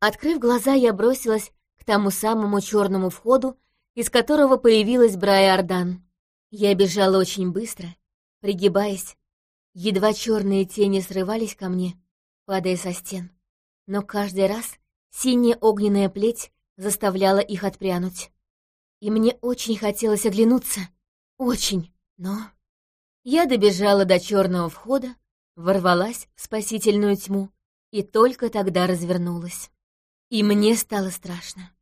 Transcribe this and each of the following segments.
Открыв глаза, я бросилась к тому самому черному входу, из которого появилась Брайя Ордан. Я бежала очень быстро, пригибаясь. Едва черные тени срывались ко мне, падая со стен. Но каждый раз синяя огненная плеть заставляла их отпрянуть. И мне очень хотелось оглянуться. Очень. Но... Я добежала до черного входа, ворвалась в спасительную тьму и только тогда развернулась. И мне стало страшно.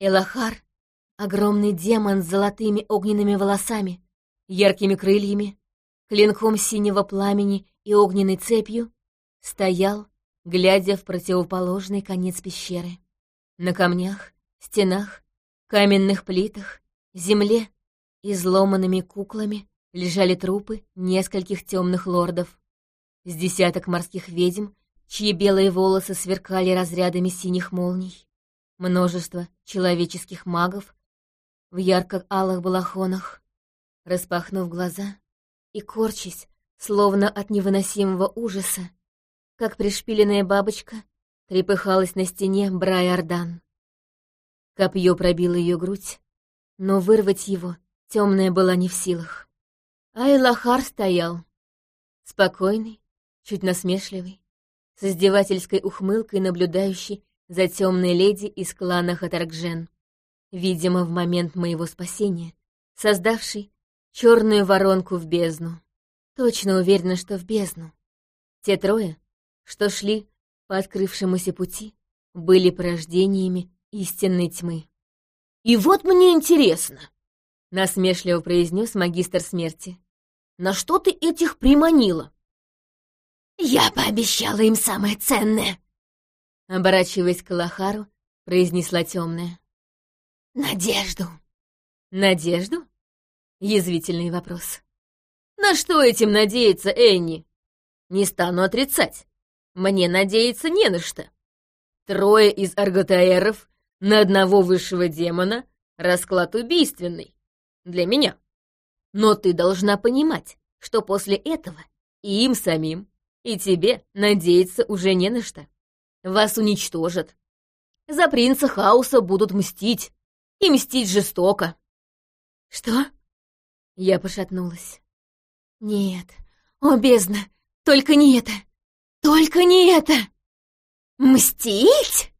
Элахар — огромный демон с золотыми огненными волосами, яркими крыльями, клинком синего пламени и огненной цепью, стоял, глядя в противоположный конец пещеры. На камнях, стенах, каменных плитах, земле, изломанными куклами лежали трупы нескольких темных лордов. С десяток морских ведьм чьи белые волосы сверкали разрядами синих молний, множество человеческих магов в ярко-алых балахонах, распахнув глаза и корчась, словно от невыносимого ужаса, как пришпиленная бабочка, трепыхалась на стене Брай Ордан. Копье пробило ее грудь, но вырвать его темная была не в силах. Айлахар стоял, спокойный, чуть насмешливый, с издевательской ухмылкой наблюдающий за темной леди из клана Хатаргжен, видимо, в момент моего спасения, создавший черную воронку в бездну. Точно уверена, что в бездну. Те трое, что шли по открывшемуся пути, были порождениями истинной тьмы. «И вот мне интересно», — насмешливо произнес магистр смерти, «на что ты этих приманила?» «Я пообещала им самое ценное!» Оборачиваясь к Лохару, произнесла темная. «Надежду!» «Надежду?» Язвительный вопрос. «На что этим надеяться, Энни? Не стану отрицать. Мне надеяться не на что. Трое из арготаэров на одного высшего демона — расклад убийственный. Для меня. Но ты должна понимать, что после этого и им самим и тебе надеяться уже не на что. Вас уничтожат. За принца хаоса будут мстить. И мстить жестоко. Что? Я пошатнулась. Нет, о, бездна, только не это! Только не это! Мстить?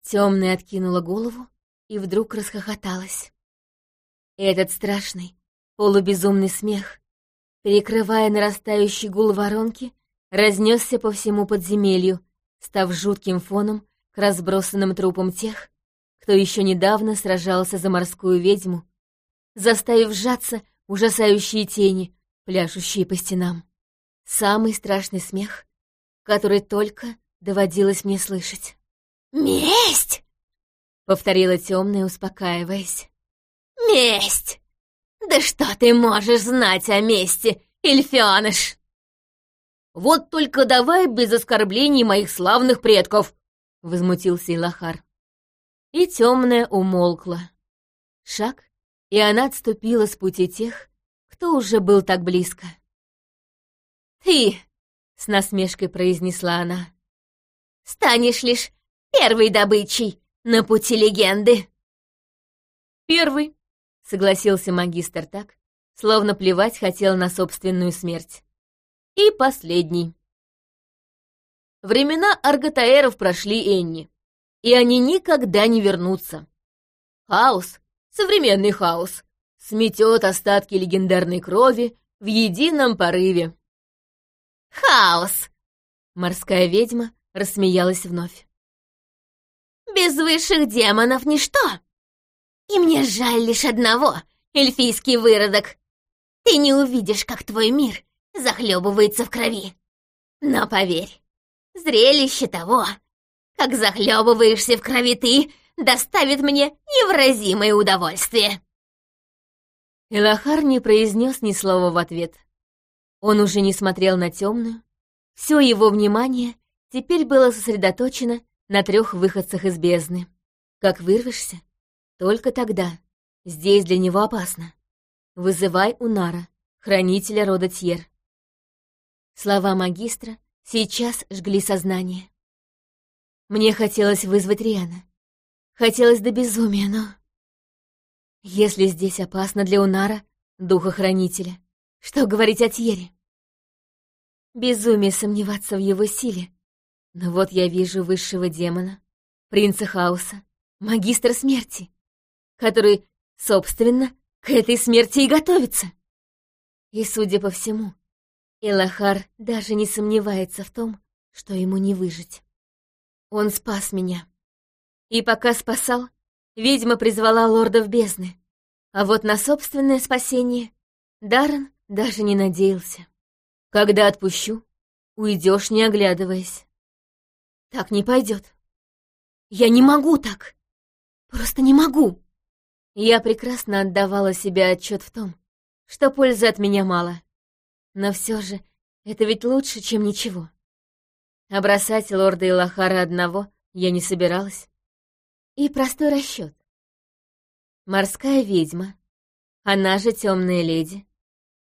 Темная откинула голову и вдруг расхохоталась. Этот страшный, полубезумный смех перекрывая нарастающий гул воронки, разнесся по всему подземелью, став жутким фоном к разбросанным трупам тех, кто еще недавно сражался за морскую ведьму, заставив сжаться ужасающие тени, пляшущие по стенам. Самый страшный смех, который только доводилось мне слышать. «Месть!» — повторила темная, успокаиваясь. «Месть! «Да что ты можешь знать о мести, Эльфианыш?» «Вот только давай без оскорблений моих славных предков!» — возмутился Илахар. И темная умолкла. Шаг, и она отступила с пути тех, кто уже был так близко. «Ты!» — с насмешкой произнесла она. «Станешь лишь первой добычей на пути легенды!» «Первый!» — согласился магистр так, словно плевать хотел на собственную смерть. И последний. Времена арготаэров прошли Энни, и они никогда не вернутся. Хаос, современный хаос, сметет остатки легендарной крови в едином порыве. «Хаос!» — морская ведьма рассмеялась вновь. «Без высших демонов ничто!» И мне жаль лишь одного, эльфийский выродок. Ты не увидишь, как твой мир захлебывается в крови. Но поверь, зрелище того, как захлебываешься в крови ты, доставит мне невыразимое удовольствие. Элахар не произнес ни слова в ответ. Он уже не смотрел на темную. Все его внимание теперь было сосредоточено на трех выходцах из бездны. Как вырвешься, только тогда. Здесь для него опасно. Вызывай Унара, хранителя рода Тьер. Слова магистра сейчас жгли сознание. Мне хотелось вызвать Риана. Хотелось до безумия, но... Если здесь опасно для Унара, духохранителя, что говорить о Тьере? Безумие сомневаться в его силе. Но вот я вижу высшего демона, принца хаоса, магистра смерти, который, собственно, к этой смерти и готовится. И, судя по всему, Элахар даже не сомневается в том, что ему не выжить. Он спас меня. И пока спасал, ведьма призвала лордов бездны. А вот на собственное спасение Даррен даже не надеялся. Когда отпущу, уйдешь, не оглядываясь. Так не пойдет. Я не могу так. Просто не могу. Я прекрасно отдавала себе отчет в том, что пользы от меня мало. Но все же это ведь лучше, чем ничего. А бросать лорда Илахара одного я не собиралась. И простой расчет. Морская ведьма, она же темная леди,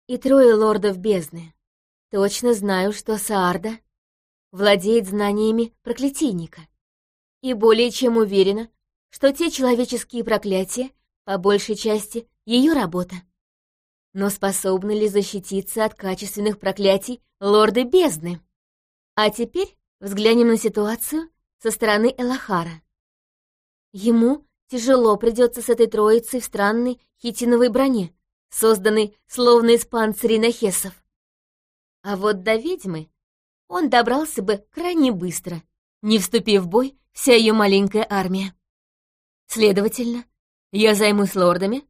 и трое лордов бездны. Точно знаю, что Саарда владеет знаниями проклятийника. И более чем уверена, что те человеческие проклятия, по большей части, ее работа. Но способны ли защититься от качественных проклятий лорды бездны? А теперь взглянем на ситуацию со стороны Элахара. Ему тяжело придется с этой троицей в странной хитиновой броне, созданной словно из панцирей нахесов. А вот до ведьмы он добрался бы крайне быстро, не вступив в бой вся ее маленькая армия. Следовательно, я займусь лордами.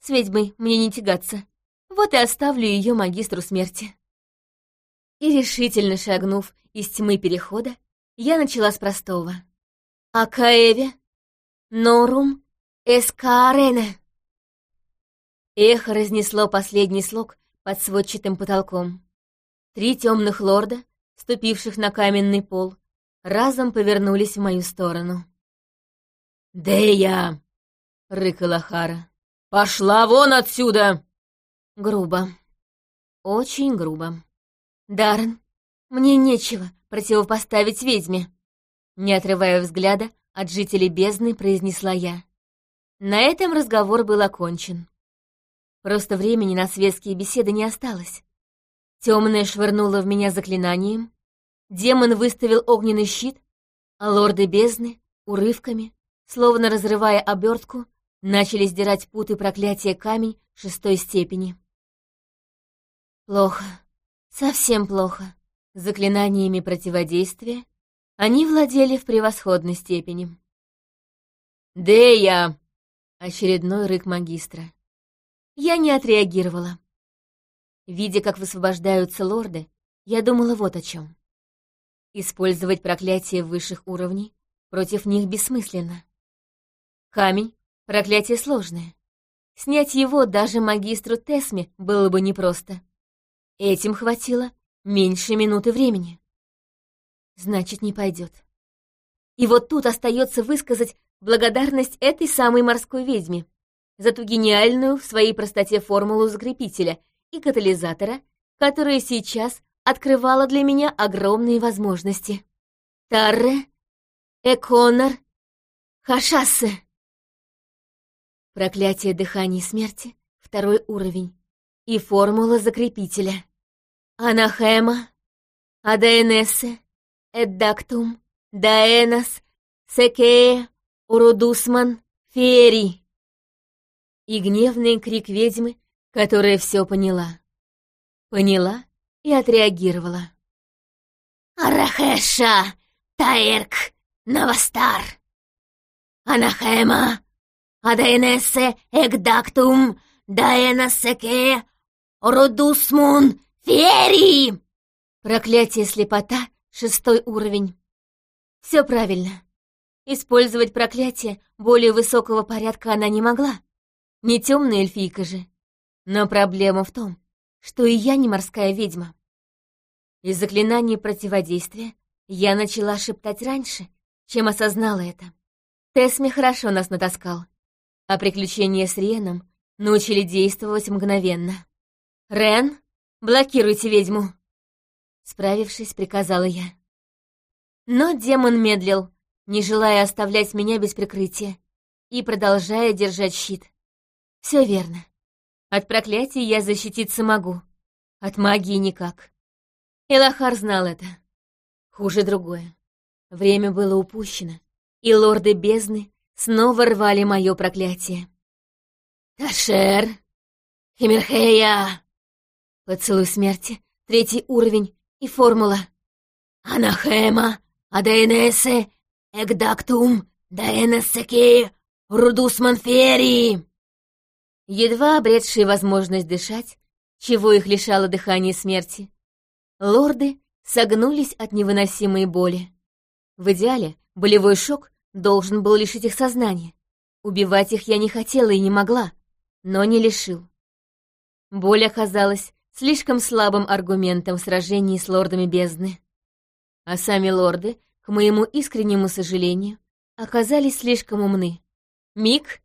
С ведьмой мне не тягаться. Вот и оставлю ее магистру смерти. И решительно шагнув из тьмы перехода, я начала с простого. Акаэве, Норум, Эскаарене. Эхо разнесло последний слог под сводчатым потолком. Три темных лорда, ступивших на каменный пол, разом повернулись в мою сторону. «Дея!» — рыкала Хара. «Пошла вон отсюда!» Грубо. Очень грубо. «Даррен, мне нечего противопоставить ведьме», не отрывая взгляда от жителей бездны, произнесла я. На этом разговор был окончен. Просто времени на светские беседы не осталось. Темная швырнула в меня заклинанием, демон выставил огненный щит, а лорды бездны, урывками, словно разрывая обертку, начали сдирать путы проклятия камень шестой степени. Плохо. Совсем плохо. Заклинаниями противодействия они владели в превосходной степени. «Дея!» — очередной рык магистра. Я не отреагировала. Видя, как высвобождаются лорды, я думала вот о чем. Использовать проклятие высших уровней против них бессмысленно. Камень — проклятие сложное. Снять его даже магистру Тесме было бы непросто. Этим хватило меньше минуты времени. Значит, не пойдет. И вот тут остается высказать благодарность этой самой морской ведьме за ту гениальную в своей простоте формулу закрепителя и катализатора, которая сейчас открывала для меня огромные возможности. Тарре, Эконор, Хашассе. Проклятие дыхания смерти, второй уровень и формула закрепителя. Анахема, Адаэнессе, Эддактум, Даэнос, Секея, Урудусман, Фери. И гневный крик ведьмы, которая все поняла. Поняла и отреагировала. «Арахеша, Таэрк, Навастар, Анахема, Адаэнессе, Эгдактум, Даэносеке, Родусмун, Фери!» Проклятие слепота, шестой уровень. Все правильно. Использовать проклятие более высокого порядка она не могла. Не темная эльфийка же. Но проблема в том, что и я не морская ведьма. Из заклинания противодействия я начала шептать раньше, чем осознала это. Тесми хорошо нас натаскал, а приключения с Реном научили действовать мгновенно. «Рен, блокируйте ведьму!» Справившись, приказала я. Но демон медлил, не желая оставлять меня без прикрытия и продолжая держать щит. Все верно. От проклятия я защититься могу, от магии никак. Элахар знал это. Хуже другое. Время было упущено, и лорды бездны снова рвали мое проклятие. «Ташер! Химерхея!» Поцелуй смерти, третий уровень и формула. «Анахема! Адейнесе! Эгдактум! Даэнесеки! Рудус Манфери!» Едва обретшие возможность дышать, чего их лишало дыхания смерти, лорды согнулись от невыносимой боли. В идеале болевой шок должен был лишить их сознания. Убивать их я не хотела и не могла, но не лишил. Боль оказалась слишком слабым аргументом в сражении с лордами бездны. А сами лорды, к моему искреннему сожалению, оказались слишком умны. Миг,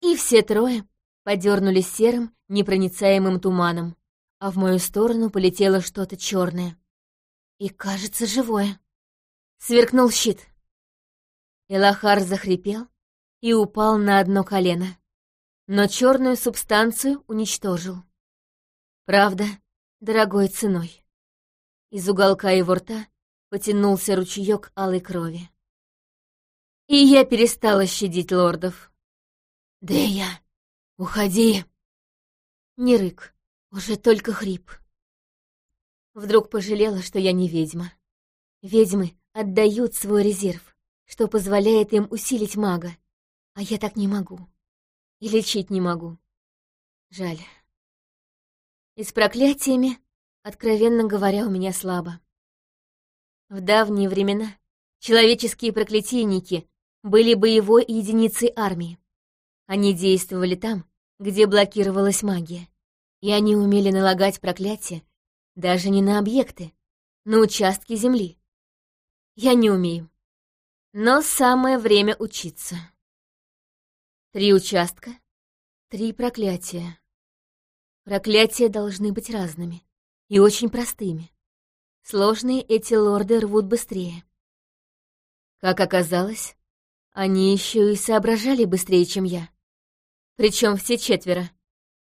и все трое подернулись серым, непроницаемым туманом, а в мою сторону полетело что-то черное. И, кажется, живое. Сверкнул щит. Элахар захрипел и упал на одно колено, но черную субстанцию уничтожил. Правда, дорогой ценой. Из уголка его рта потянулся ручеек алой крови. И я перестала щадить лордов. «Дея, уходи!» Не рык, уже только хрип. Вдруг пожалела, что я не ведьма. Ведьмы отдают свой резерв, что позволяет им усилить мага, а я так не могу. И лечить не могу. Жаль. И с проклятиями, откровенно говоря, у меня слабо. В давние времена человеческие проклятийники были боевой единицей армии. Они действовали там, где блокировалась магия, и они умели налагать проклятия даже не на объекты, на участки земли. Я не умею. Но самое время учиться. Три участка, три проклятия. Проклятия должны быть разными и очень простыми. Сложные эти лорды рвут быстрее. Как оказалось, они еще и соображали быстрее, чем я. Причем все четверо.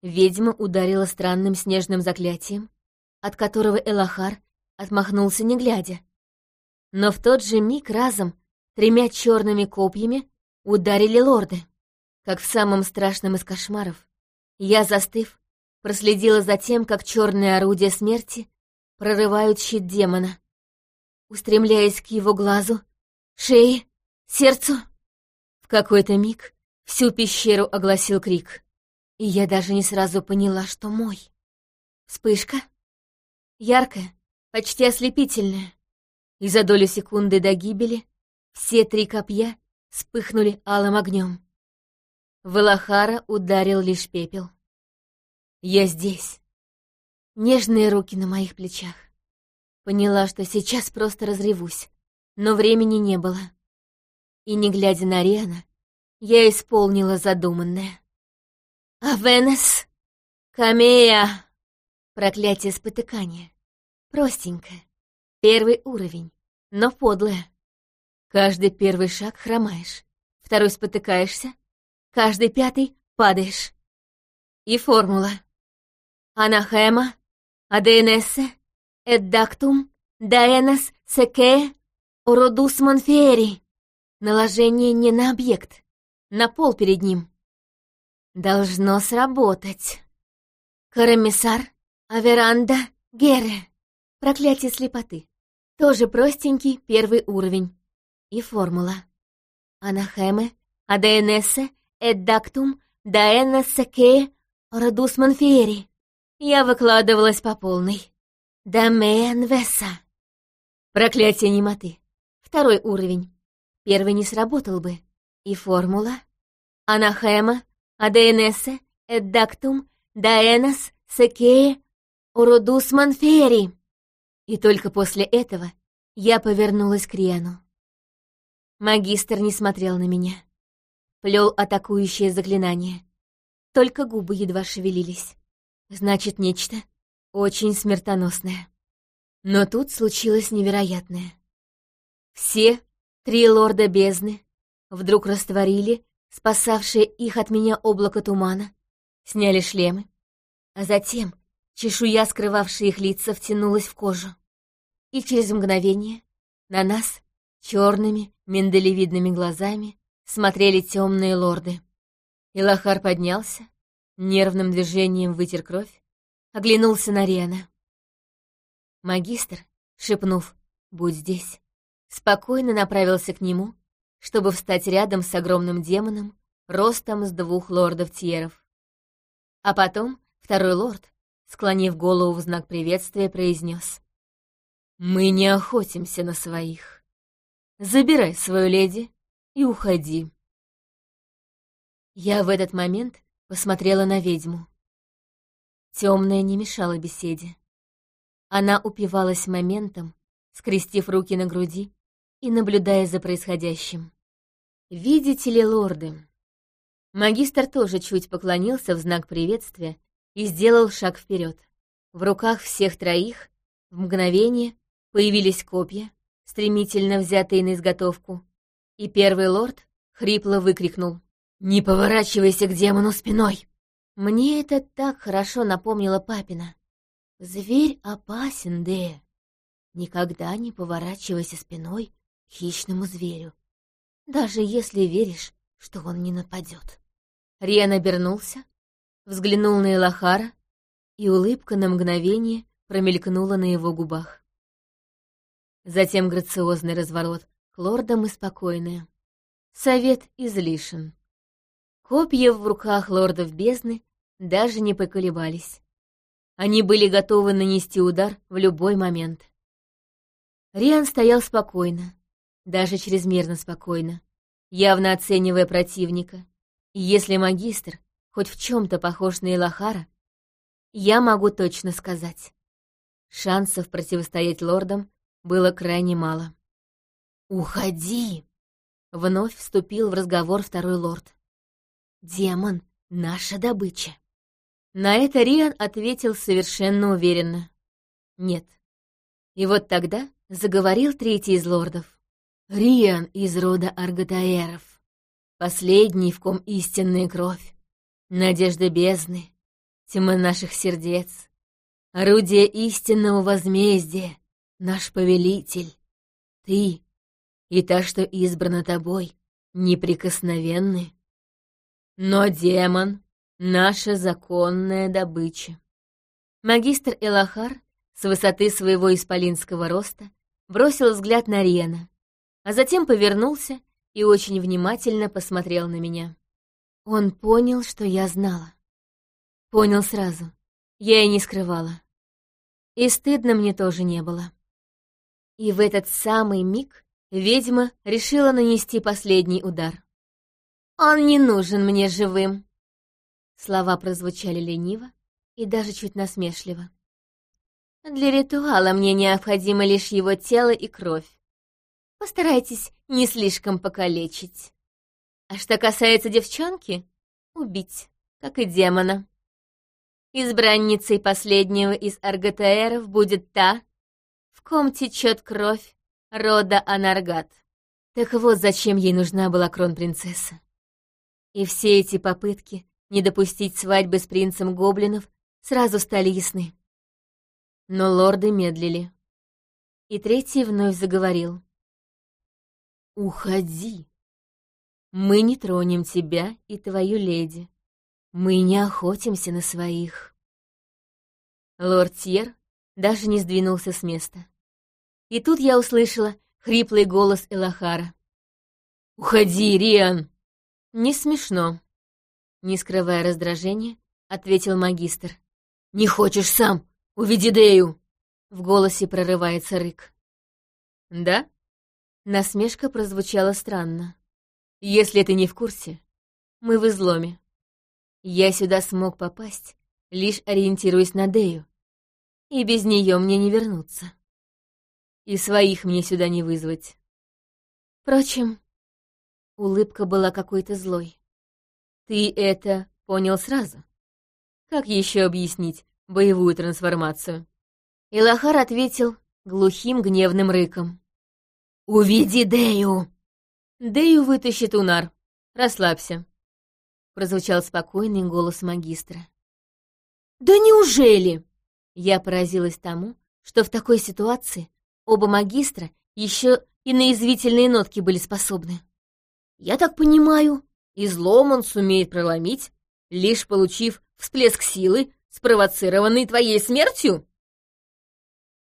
Ведьма ударила странным снежным заклятием, от которого Элахар отмахнулся не глядя, но в тот же миг разом тремя черными копьями ударили лорды. Как в самом страшном из кошмаров, я, застыв, проследила за тем, как черные орудия смерти прорывают щит демона, устремляясь к его глазу, шее, сердцу. В какой-то миг всю пещеру огласил крик, и я даже не сразу поняла, что мой. Вспышка, яркая, почти ослепительная, и за долю секунды до гибели все три копья вспыхнули алым огнем. В Элахара ударил лишь пепел. «Я здесь!» Нежные руки на моих плечах. Поняла, что сейчас просто разревусь, но времени не было. И не глядя на Риана, я исполнила задуманное. «Авенес! Камея!» Проклятие спотыкания. Простенькое. Первый уровень, но подлая. Каждый первый шаг хромаешь, второй спотыкаешься, каждый пятый падаешь. И формула. Анахема, аденессе, эддактум, даэнес, секе, ородус монфери. Наложение не на объект, на пол перед ним. Должно сработать. Карамисар, аверанда, гере. Проклятие слепоты. Тоже простенький первый уровень. И формула. Анахеме, аденессе, эддактум, даэнессе кея, родус манфиери. Я выкладывалась по полной. Дамеен веса. Проклятие немоты. Второй уровень. Первый не сработал бы. И формула. Анахема, аденессе, эддактум, даэнес, секея, уродус манфери. И только после этого я повернулась к Риану. Магистр не смотрел на меня. Плел атакующее заклинание. Только губы едва шевелились. Значит, нечто очень смертоносное. Но тут случилось невероятное. Все Три лорда бездны вдруг растворили, спасавшие их от меня облако тумана, сняли шлемы, а затем чешуя, скрывавшая их лица, втянулась в кожу. И через мгновение на нас черными миндалевидными глазами смотрели темные лорды. Илахар поднялся, нервным движением вытер кровь, оглянулся на Рена. Магистр, шепнув «Будь здесь», спокойно направился к нему, чтобы встать рядом с огромным демоном, ростом с двух лордов-тьеров. А потом второй лорд, склонив голову в знак приветствия, произнес. «Мы не охотимся на своих. Забирай свою леди и уходи». Я в этот момент посмотрела на ведьму. Темная не мешала беседе. Она упивалась моментом, скрестив руки на груди и наблюдая за происходящим. «Видите ли, лорды?» Магистр тоже чуть поклонился в знак приветствия и сделал шаг вперед. В руках всех троих в мгновение появились копья, стремительно взятые на изготовку, и первый лорд хрипло выкрикнул «Не поворачивайся к демону спиной!» Мне это так хорошо напомнило папина. «Зверь опасен, Де. Никогда не поворачивайся спиной хищному зверю, даже если веришь, что он не нападет». Риан обернулся, взглянул на Элахара, и улыбка на мгновение промелькнула на его губах. Затем грациозный разворот к лордам и спокойное. Совет излишен. Копья в руках лордов бездны даже не поколебались. Они были готовы нанести удар в любой момент. Риан стоял спокойно, даже чрезмерно спокойно, явно оценивая противника. И если магистр хоть в чем-то похож на Илахара, я могу точно сказать. Шансов противостоять лордам было крайне мало. «Уходи!» — вновь вступил в разговор второй лорд. «Демон — наша добыча». На это Риан ответил совершенно уверенно. «Нет». И вот тогда заговорил третий из лордов. Риан из рода Арготаэров. Последний, в ком истинная кровь. Надежда бездны, тьма наших сердец. Орудие истинного возмездия, наш повелитель. Ты и та, что избрана тобой, неприкосновенны. Но демон — наша законная добыча. Магистр Элахар с высоты своего исполинского роста бросил взгляд на Рена, а затем повернулся и очень внимательно посмотрел на меня. Он понял, что я знала. Понял сразу. Я и не скрывала. И стыдно мне тоже не было. И в этот самый миг ведьма решила нанести последний удар. Он не нужен мне живым!» Слова прозвучали лениво и даже чуть насмешливо. «Для ритуала мне необходимо лишь его тело и кровь. Постарайтесь не слишком покалечить. А что касается девчонки, убить, как и демона. Избранницей последнего из арготаэров будет та, ком течет кровь рода Анаргат. Так вот, зачем ей нужна была кронпринцесса. И все эти попытки не допустить свадьбы с принцем гоблинов сразу стали ясны. Но лорды медлили. И третий вновь заговорил. «Уходи. Мы не тронем тебя и твою леди. Мы не охотимся на своих». Лорд Тьер даже не сдвинулся с места. И тут я услышала хриплый голос Элахара. «Уходи, Риан!» «Не смешно», — не скрывая раздражения, ответил магистр. «Не хочешь сам? Уведи Дею!» В голосе прорывается рык. «Да?» Насмешка прозвучала странно. «Если ты не в курсе, мы в изломе. Я сюда смог попасть, лишь ориентируясь на Дею, и без нее мне не вернуться. И своих мне сюда не вызвать. Впрочем, Улыбка была какой-то злой. «Ты это понял сразу? Как еще объяснить боевую трансформацию?» Илахар ответил глухим гневным рыком. «Уведи Дею!» «Дею вытащит Унар. Расслабься», — прозвучал спокойный голос магистра. «Да неужели?» Я поразилась тому, что в такой ситуации оба магистра еще и на извительные нотки были способны. «Я так понимаю, излом он сумеет проломить, лишь получив всплеск силы, спровоцированный твоей смертью?»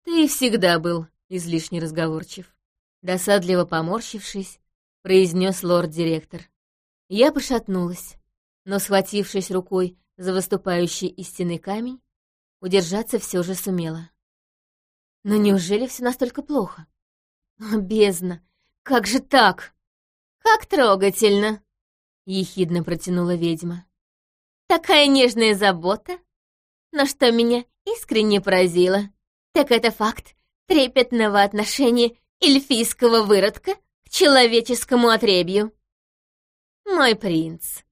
«Ты всегда был излишне разговорчив», — досадливо поморщившись, произнес лорд-директор. Я пошатнулась, но, схватившись рукой за выступающий из стены камень, удержаться все же сумела. Но неужели все настолько плохо? О, бездна! Как же так? Как трогательно! Ехидно протянула ведьма. Такая нежная забота! Но что меня искренне поразило, так это факт трепетного отношения эльфийского выродка к человеческому отребью. Мой принц,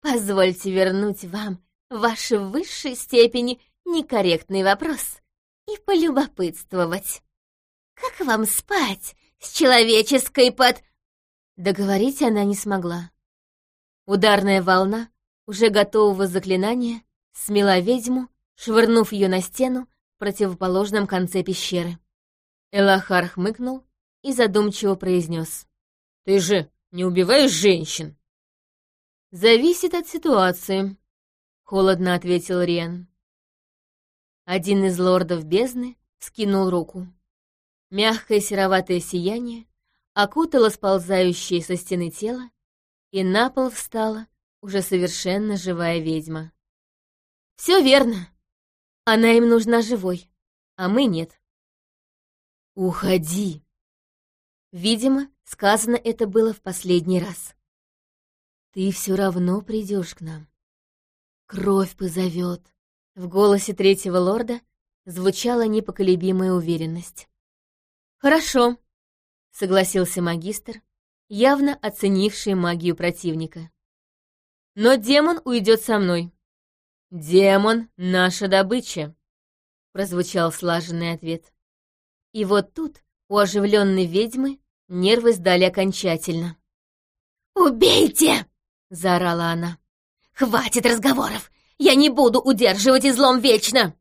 позвольте вернуть вам в высшей степени некорректный вопрос и полюбопытствовать. Как вам спать с человеческой под...» Договорить она не смогла. Ударная волна, уже готового заклинания, смела ведьму, швырнув ее на стену в противоположном конце пещеры. Элахар хмыкнул и задумчиво произнес. «Ты же не убиваешь женщин?» «Зависит от ситуации», — холодно ответил Риан. Один из лордов бездны скинул руку. Мягкое сероватое сияние окутало сползающее со стены тело, и на пол встала уже совершенно живая ведьма. «Все верно. Она им нужна живой, а мы нет». «Уходи!» Видимо, сказано это было в последний раз. «Ты все равно придешь к нам. Кровь позовет. В голосе третьего лорда звучала непоколебимая уверенность. «Хорошо», — согласился магистр, явно оценивший магию противника. «Но демон уйдет со мной». «Демон — наша добыча», — прозвучал слаженный ответ. И вот тут у оживленной ведьмы нервы сдали окончательно. «Убейте!» — заорала она. «Хватит разговоров! Я не буду удерживать излом вечно!»